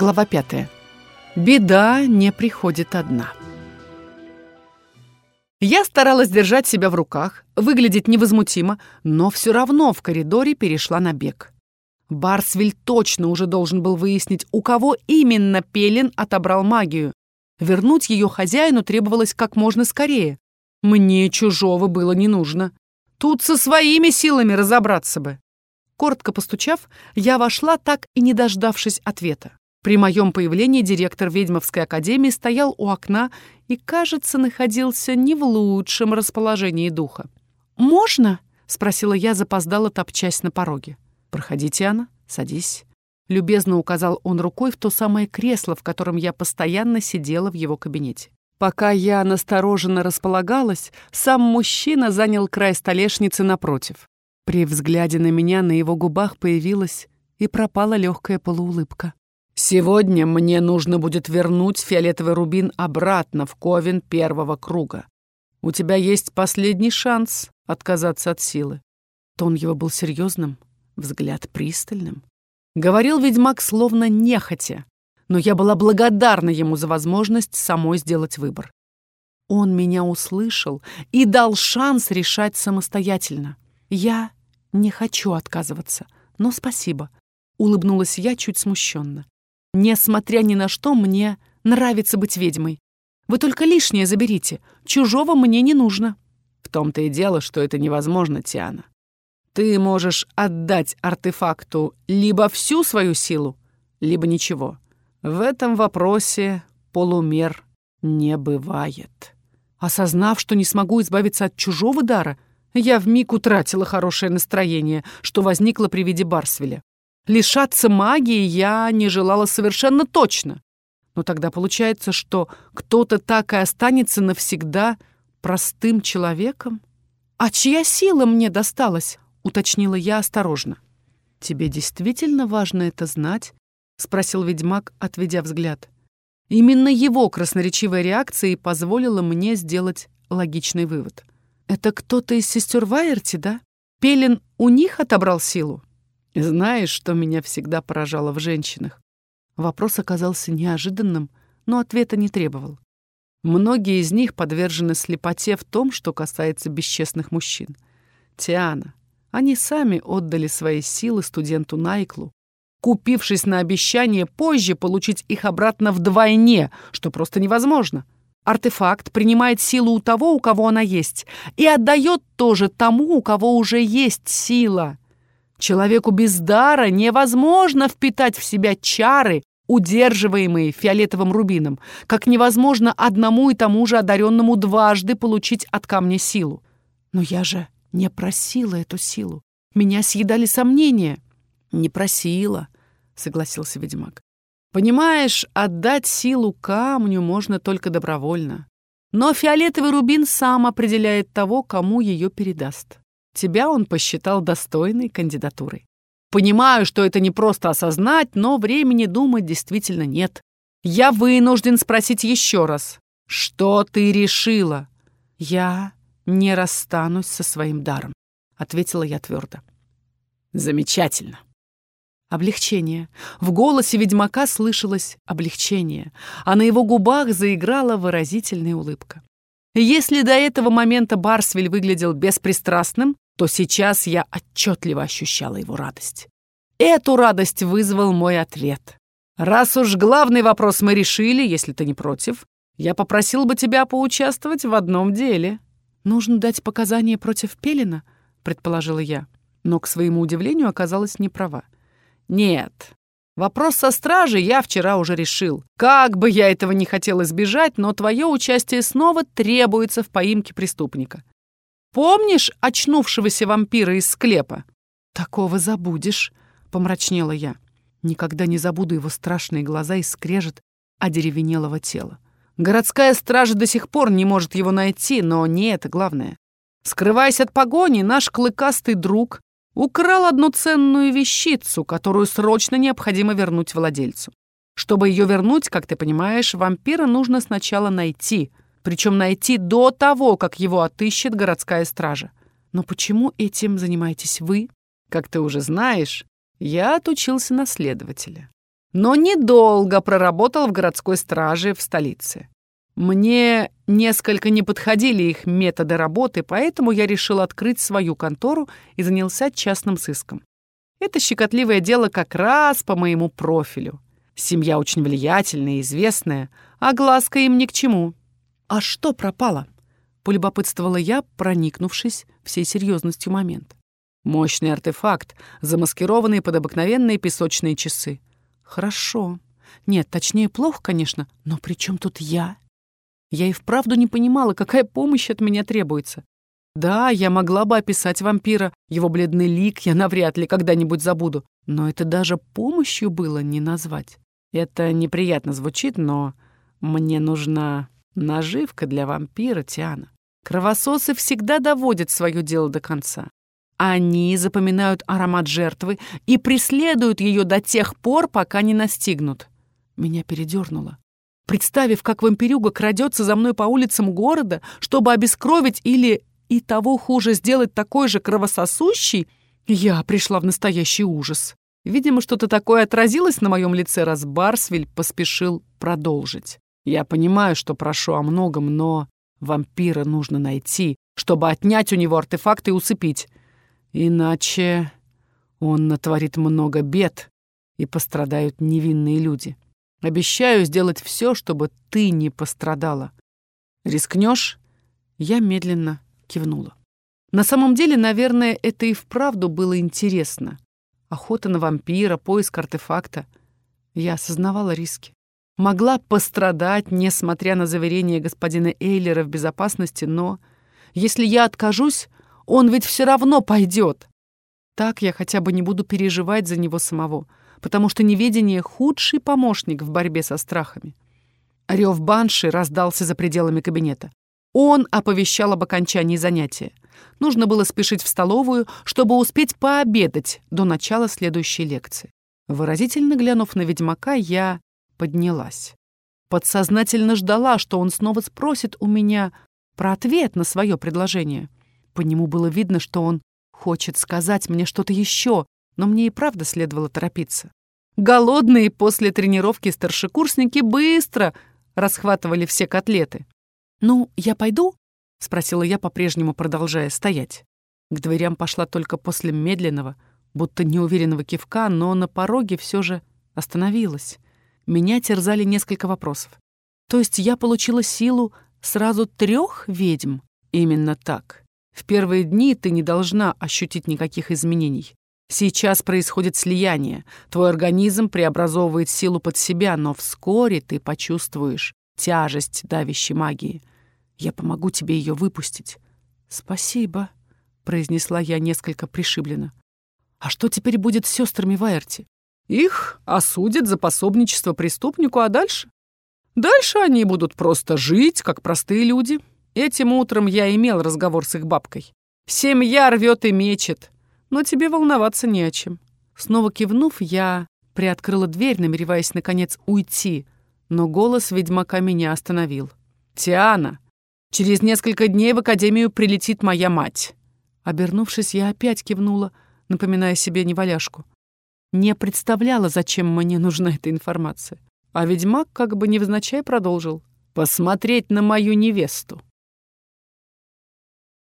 Глава пятая. Беда не приходит одна. Я старалась держать себя в руках, выглядеть невозмутимо, но все равно в коридоре перешла на бег. Барсвиль точно уже должен был выяснить, у кого именно Пелин отобрал магию. Вернуть ее хозяину требовалось как можно скорее. Мне чужого было не нужно. Тут со своими силами разобраться бы. Коротко постучав, я вошла, так и не дождавшись ответа. При моем появлении директор ведьмовской академии стоял у окна и, кажется, находился не в лучшем расположении духа. «Можно?» — спросила я, запоздала топчась на пороге. «Проходите, Анна, садись». Любезно указал он рукой в то самое кресло, в котором я постоянно сидела в его кабинете. Пока я настороженно располагалась, сам мужчина занял край столешницы напротив. При взгляде на меня на его губах появилась и пропала легкая полуулыбка. Сегодня мне нужно будет вернуть фиолетовый рубин обратно в ковен первого круга. У тебя есть последний шанс отказаться от силы. Тон его был серьезным, взгляд пристальным. Говорил ведьмак словно нехотя, но я была благодарна ему за возможность самой сделать выбор. Он меня услышал и дал шанс решать самостоятельно. Я не хочу отказываться, но спасибо. Улыбнулась я чуть смущенно. Несмотря ни на что, мне нравится быть ведьмой. Вы только лишнее заберите. Чужого мне не нужно. В том-то и дело, что это невозможно, Тиана. Ты можешь отдать артефакту либо всю свою силу, либо ничего. В этом вопросе полумер не бывает. Осознав, что не смогу избавиться от чужого дара, я вмиг утратила хорошее настроение, что возникло при виде Барсвеля. Лишаться магии я не желала совершенно точно. Но тогда получается, что кто-то так и останется навсегда простым человеком? «А чья сила мне досталась?» — уточнила я осторожно. «Тебе действительно важно это знать?» — спросил ведьмак, отведя взгляд. Именно его красноречивая реакция и позволила мне сделать логичный вывод. «Это кто-то из сестер Вайерти, да? Пелин у них отобрал силу?» Знаешь, что меня всегда поражало в женщинах? Вопрос оказался неожиданным, но ответа не требовал. Многие из них подвержены слепоте в том, что касается бесчестных мужчин. Тиана, они сами отдали свои силы студенту Найклу, купившись на обещание позже получить их обратно вдвойне, что просто невозможно. Артефакт принимает силу у того, у кого она есть, и отдает тоже тому, у кого уже есть сила. Человеку без дара невозможно впитать в себя чары, удерживаемые фиолетовым рубином, как невозможно одному и тому же одаренному дважды получить от камня силу. Но я же не просила эту силу. Меня съедали сомнения. Не просила, согласился ведьмак. Понимаешь, отдать силу камню можно только добровольно. Но фиолетовый рубин сам определяет того, кому ее передаст. Тебя он посчитал достойной кандидатурой. Понимаю, что это не просто осознать, но времени думать действительно нет. Я вынужден спросить еще раз. Что ты решила? Я не расстанусь со своим даром, ответила я твердо. Замечательно. Облегчение. В голосе ведьмака слышалось облегчение, а на его губах заиграла выразительная улыбка. Если до этого момента Барсвель выглядел беспристрастным, то сейчас я отчетливо ощущала его радость. Эту радость вызвал мой ответ. «Раз уж главный вопрос мы решили, если ты не против, я попросил бы тебя поучаствовать в одном деле». «Нужно дать показания против Пелина?» — предположила я. Но, к своему удивлению, оказалась неправа. «Нет, Вопрос со стражей я вчера уже решил. Как бы я этого не хотел избежать, но твое участие снова требуется в поимке преступника. Помнишь очнувшегося вампира из склепа? Такого забудешь, помрачнела я. Никогда не забуду его страшные глаза и скрежет одеревенелого тела. Городская стража до сих пор не может его найти, но не это главное. Скрываясь от погони, наш клыкастый друг Украл одну ценную вещицу, которую срочно необходимо вернуть владельцу. Чтобы ее вернуть, как ты понимаешь, вампира нужно сначала найти, причем найти до того, как его отыщет городская стража. Но почему этим занимаетесь вы? Как ты уже знаешь, я отучился на следователя. но недолго проработал в городской страже в столице. Мне несколько не подходили их методы работы, поэтому я решил открыть свою контору и занялся частным сыском. Это щекотливое дело как раз по моему профилю. Семья очень влиятельная и известная, а глазка им ни к чему. «А что пропало?» — полюбопытствовала я, проникнувшись всей серьезностью момента. Мощный артефакт, замаскированный под обыкновенные песочные часы. Хорошо. Нет, точнее, плохо, конечно, но при чем тут я? Я и вправду не понимала, какая помощь от меня требуется. Да, я могла бы описать вампира, его бледный лик я навряд ли когда-нибудь забуду, но это даже помощью было не назвать. Это неприятно звучит, но мне нужна наживка для вампира, Тиана. Кровососы всегда доводят свое дело до конца. Они запоминают аромат жертвы и преследуют ее до тех пор, пока не настигнут. Меня передернуло. Представив, как вампирюга крадется за мной по улицам города, чтобы обескровить или, и того хуже, сделать такой же кровососущий, я пришла в настоящий ужас. Видимо, что-то такое отразилось на моем лице, раз Барсвиль поспешил продолжить. Я понимаю, что прошу о многом, но вампира нужно найти, чтобы отнять у него артефакт и усыпить. Иначе он натворит много бед, и пострадают невинные люди. Обещаю сделать все, чтобы ты не пострадала. Рискнешь? Я медленно кивнула. На самом деле, наверное, это и вправду было интересно. Охота на вампира, поиск артефакта. Я осознавала риски. Могла пострадать, несмотря на заверение господина Эйлера в безопасности, но если я откажусь, он ведь все равно пойдет. Так я хотя бы не буду переживать за него самого — потому что неведение — худший помощник в борьбе со страхами. Рев банши раздался за пределами кабинета. Он оповещал об окончании занятия. Нужно было спешить в столовую, чтобы успеть пообедать до начала следующей лекции. Выразительно глянув на ведьмака, я поднялась. Подсознательно ждала, что он снова спросит у меня про ответ на свое предложение. По нему было видно, что он хочет сказать мне что-то еще, но мне и правда следовало торопиться. Голодные после тренировки старшекурсники быстро расхватывали все котлеты. «Ну, я пойду?» — спросила я, по-прежнему продолжая стоять. К дверям пошла только после медленного, будто неуверенного кивка, но на пороге все же остановилась. Меня терзали несколько вопросов. То есть я получила силу сразу трех ведьм? Именно так. В первые дни ты не должна ощутить никаких изменений. Сейчас происходит слияние. Твой организм преобразовывает силу под себя, но вскоре ты почувствуешь тяжесть давящей магии. Я помогу тебе ее выпустить. Спасибо, произнесла я несколько пришибленно. А что теперь будет с сестрами Вайерти? Их осудят за пособничество преступнику, а дальше? Дальше они будут просто жить, как простые люди. Этим утром я имел разговор с их бабкой. Семья рвет и мечет но тебе волноваться не о чем». Снова кивнув, я приоткрыла дверь, намереваясь, наконец, уйти, но голос ведьмака меня остановил. «Тиана, через несколько дней в академию прилетит моя мать». Обернувшись, я опять кивнула, напоминая себе неваляшку. Не представляла, зачем мне нужна эта информация. А ведьмак как бы невзначай продолжил. «Посмотреть на мою невесту».